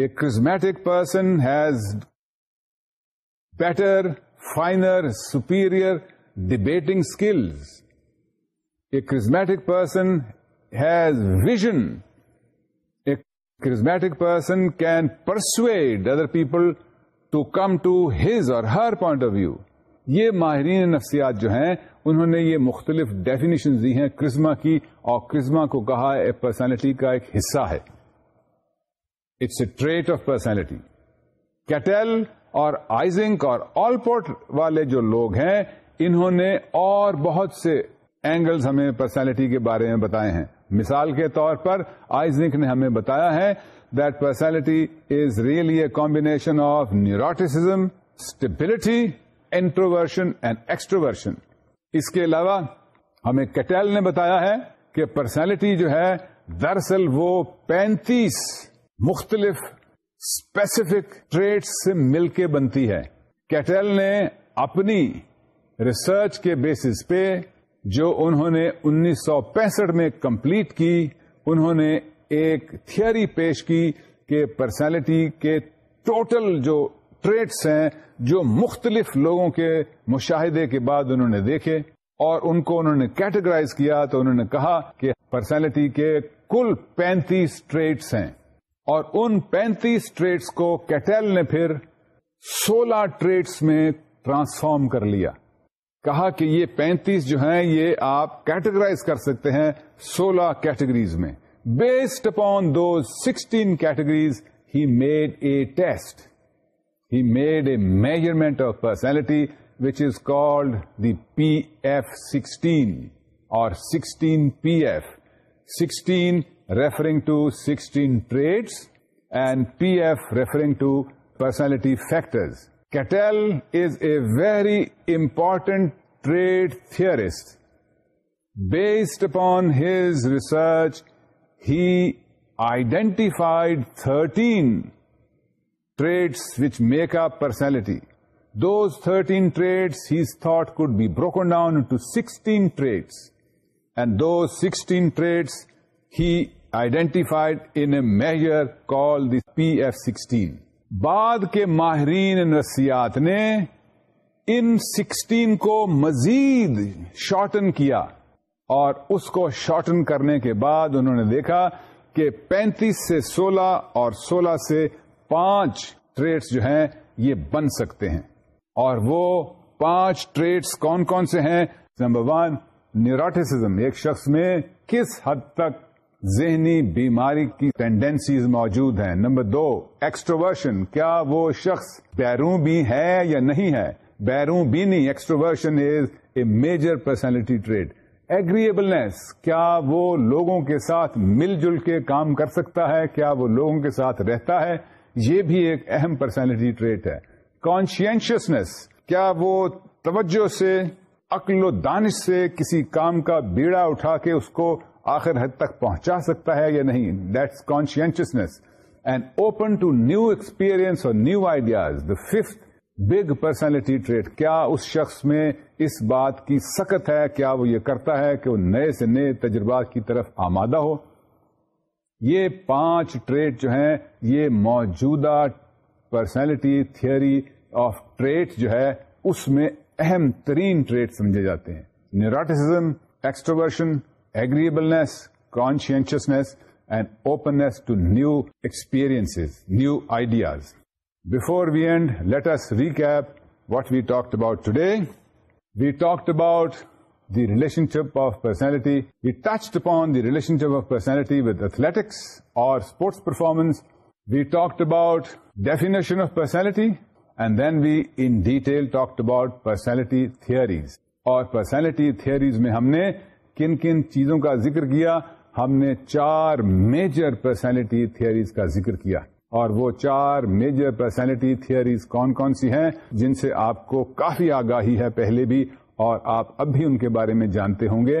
a charismatic person has better finer superior debating skills. A charismatic person has vision. A charismatic person can persuade other people to come to his or her point of view. یہ ماہرین نفسیات جو ہیں انہوں نے یہ مختلف definition دی ہیں کرزما کی اور کرزما کو کہا ہے پرسنالٹی کا ایک حصہ ہے it's a trait of personality Cattell اور آئزنک اور آل پورٹ والے جو لوگ ہیں انہوں نے اور بہت سے اینگلز ہمیں پرسنالٹی کے بارے میں بتائے ہیں مثال کے طور پر آئزنک نے ہمیں بتایا ہے that personality is really a combination of neuroticism stability introversion and extroversion اس کے علاوہ ہمیں کیٹیل نے بتایا ہے کہ پرسنالٹی جو ہے دراصل وہ پینتیس مختلف اسپیسیفک ٹریٹس سے مل کے بنتی ہے کیٹل نے اپنی ریسرچ کے بیسس پہ جو انہوں نے انیس سو پینسٹھ میں کمپلیٹ کی انہوں نے ایک تھیئری پیش کی کہ پرسنالٹی کے ٹوٹل جو ٹریٹس ہیں جو مختلف لوگوں کے مشاہدے کے بعد انہوں نے دیکھے اور ان کو انہوں نے کیٹیگرائز کیا تو انہوں نے کہا کہ پرسنالٹی کے کل پینتیس ٹریٹس ہیں اور ان پینتیس ٹریٹس کو کیٹیل نے پھر سولہ ٹریٹس میں ٹرانسفارم کر لیا کہا کہ یہ پینتیس جو ہیں یہ آپ کیٹیگرائز کر سکتے ہیں سولہ کیٹیگریز میں based upon do sixteen categories he made a test he made a measurement of personality which is called the P F sixteen or sixteen P F sixteen referring to sixteen traits and P F referring to personality factors Cattell is a very important trade theorist. Based upon his research, he identified 13 traits which make up personality. Those 13 traits, he thought, could be broken down into 16 traits. And those 16 traits he identified in a measure called the PF16. بعد کے ماہرین نفسیات نے ان sixteen کو مزید shorten کیا اور اس کو شارٹن کرنے کے بعد انہوں نے دیکھا کہ پینتیس سے سولہ اور سولہ سے پانچ ٹریٹس جو ہیں یہ بن سکتے ہیں اور وہ پانچ ٹریٹس کون کون سے ہیں نمبر ون نیوراٹسزم ایک شخص میں کس حد تک ذہنی بیماری کی ٹینڈینسیز موجود ہیں نمبر دو ایکسٹروورشن کیا وہ شخص بیروں بھی ہے یا نہیں ہے بیروں بھی نہیں extroversion is a major personality trait agreeableness کیا وہ لوگوں کے ساتھ مل جل کے کام کر سکتا ہے کیا وہ لوگوں کے ساتھ رہتا ہے یہ بھی ایک اہم پرسنالٹی ٹریٹ ہے کانشنشنس کیا وہ توجہ سے عقل و دانش سے کسی کام کا بیڑا اٹھا کے اس کو آخر حد تک پہنچا سکتا ہے یا نہیں that's conscientiousness and open to new experience or new ideas the fifth big personality trait کیا اس شخص میں اس بات کی سخت ہے کیا وہ یہ کرتا ہے کہ وہ نئے سے نئے تجربات کی طرف آمادہ ہو یہ پانچ ٹریٹ جو ہیں یہ موجودہ پرسنالٹی تھیوری آف ٹریٹ جو ہے اس میں اہم ترین ٹریٹ سمجھے جاتے ہیں neuroticism extroversion agreeableness conscientiousness and openness to new experiences new ideas before we end let us recap what we talked about today we talk about the relationship of personality we touched upon the relationship of personality with athletics اور sports performance we talked about definition of personality and then we in detail talked about personality theories اور personality theories میں ہم نے کن کن چیزوں کا ذکر کیا ہم نے چار میجر پرسنالٹی تھیئریز کا ذکر کیا اور وہ چار میجر پرسنالٹی تھیئریز کون کون سی ہیں جن سے آپ کو کافی آگاہی ہے پہلے بھی اور آپ اب بھی ان کے بارے میں جانتے ہوں گے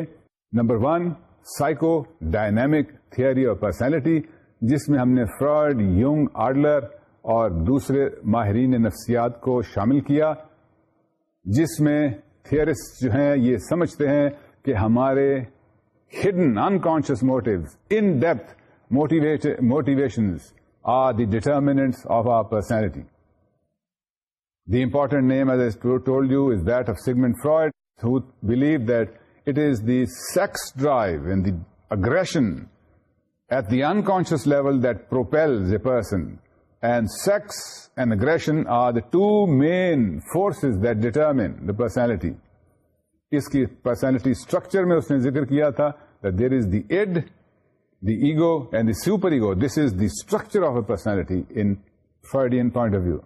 number one psychodynamic theory اور پرسنالٹی جس میں ہم نے فراڈ یونگ آرڈلر اور دوسرے ماہرین نفسیات کو شامل کیا جس میں تھیئرسٹ جو ہیں یہ سمجھتے ہیں کہ ہمارے hidden unconscious motives in depth motivations are the determinants of our personality the important name as told you is that of Sigmund Freud who believe that it is the sex drive and the aggression at the in level that propels a person and sex and aggression are the two main forces that the personality اس کی personality structure میں اس نے ذکر کیا تھا there is the id the ego and the superego this is the structure of a personality in Freudian point of view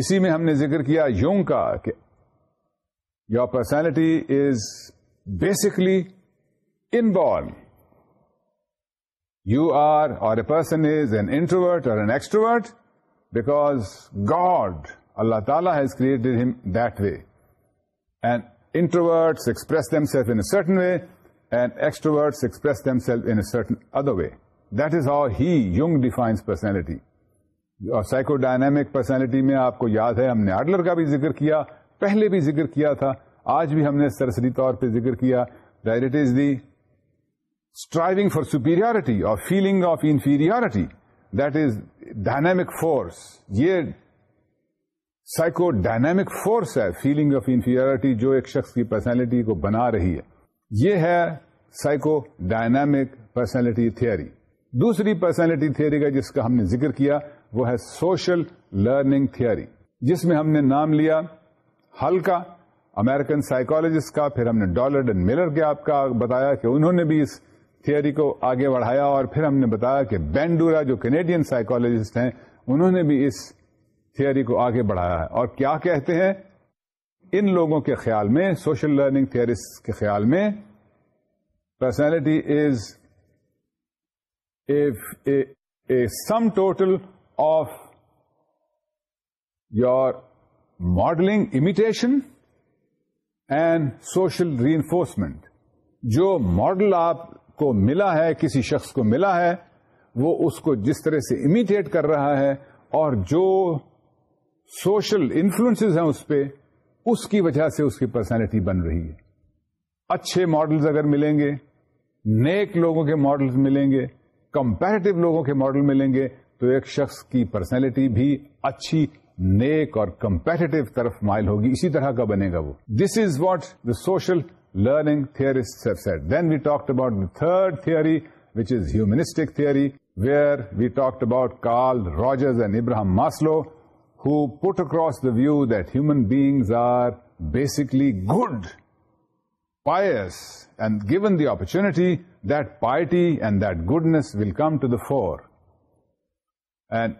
اسی میں ہم نے ذکر کیا یونگ کا کہ your personality is basically in you are اور a person is an introvert اور این بیکاز گاڈ اللہ تعالی has created him that way and introverts express express themselves themselves in a certain way and extroverts in a certain other way. That is how he, Jung defines personality. اور psychodynamic personality میں آپ کو یاد ہے ہم نے Adler کا بھی ذکر کیا پہلے بھی ذکر کیا تھا آج بھی ہم نے سرسری طور پہ ذکر کیا that it is the striving for superiority اور feeling of inferiority that is dynamic force یہ سائیکو ڈائنمک فورس ہے فیلنگ آف انفیریٹی جو ایک شخص کی پرسنالٹی کو بنا رہی ہے یہ ہے سائیکو ڈائنمک پرسنالٹی تھیئری دوسری پرسنالٹی تھیئری کا جس کا ہم نے ذکر کیا وہ ہے سوشل لرننگ تھیئری جس میں ہم نے نام لیا ہلکا امیرکن سائیکالوجسٹ کا پھر ہم نے ڈالرڈ ملر کے آپ کا بتایا کہ انہوں نے بھی اس تھیوری کو آگے بڑھایا اور پھر ہم نے بتایا کہ بینڈورا جو کینیڈین سائیکولوجسٹ ہیں انہوں نے بھی اس تھیوری کو آگے بڑھایا ہے اور کیا کہتے ہیں ان لوگوں کے خیال میں سوشل لرننگ تھی کے خیال میں personality is a sum total of your modelling imitation and social reinforcement جو ماڈل آپ کو ملا ہے کسی شخص کو ملا ہے وہ اس کو جس طرح سے امیٹیٹ کر رہا ہے اور جو سوشل انفلوئنس ہیں اس پہ اس کی وجہ سے اس کی پرسنالٹی بن رہی ہے اچھے ماڈلز اگر ملیں گے نیک لوگوں کے ماڈلز ملیں گے کمپیریٹو لوگوں کے ماڈل ملیں گے تو ایک شخص کی پرسنالٹی بھی اچھی نیک اور کمپیریٹو طرف مائل ہوگی اسی طرح کا بنے گا وہ this is what the social learning theorist said then we talk about the third theory which is humanistic theory where we talked about Carl Rogers and Abraham Maslow put across the view that human beings are basically good given and given the piety and and that goodness come to the fore and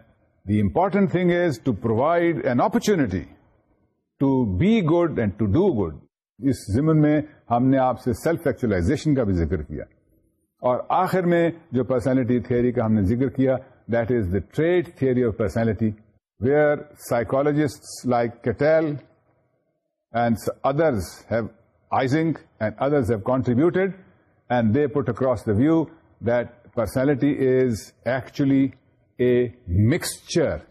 the important thing is to provide an opportunity to be good and to do good اس زمن میں ہم نے آپ سے self actualisation کا بھی ذکر کیا اور آخر میں جو پرسنالٹی تھیوری کا ہم نے ذکر کیا that is the trait theory of personality where psychologists like Cattell and others have, Ising and others have contributed, and they put across the view that personality is actually a mixture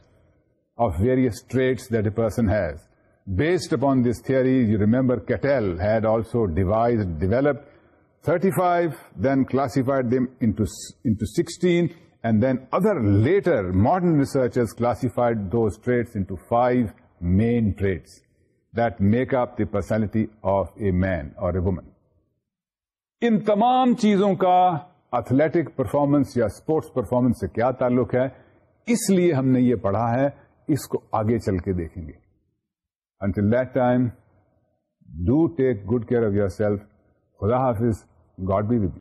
of various traits that a person has. Based upon this theory, you remember Cattell had also developed 35, then classified them into 16, and then other later modern researchers found those trait nine traits that make up the personality of a man or a woman ان تمام چیزوں کا athletic performance یا sports performance سے کیا تعلق ہے اس لیے ہم نے یہ پڑھا ہے اس کو آگے چل کے دیکھیں گے until that time do take good care of yourself خدا حافظ گاڈ بی وی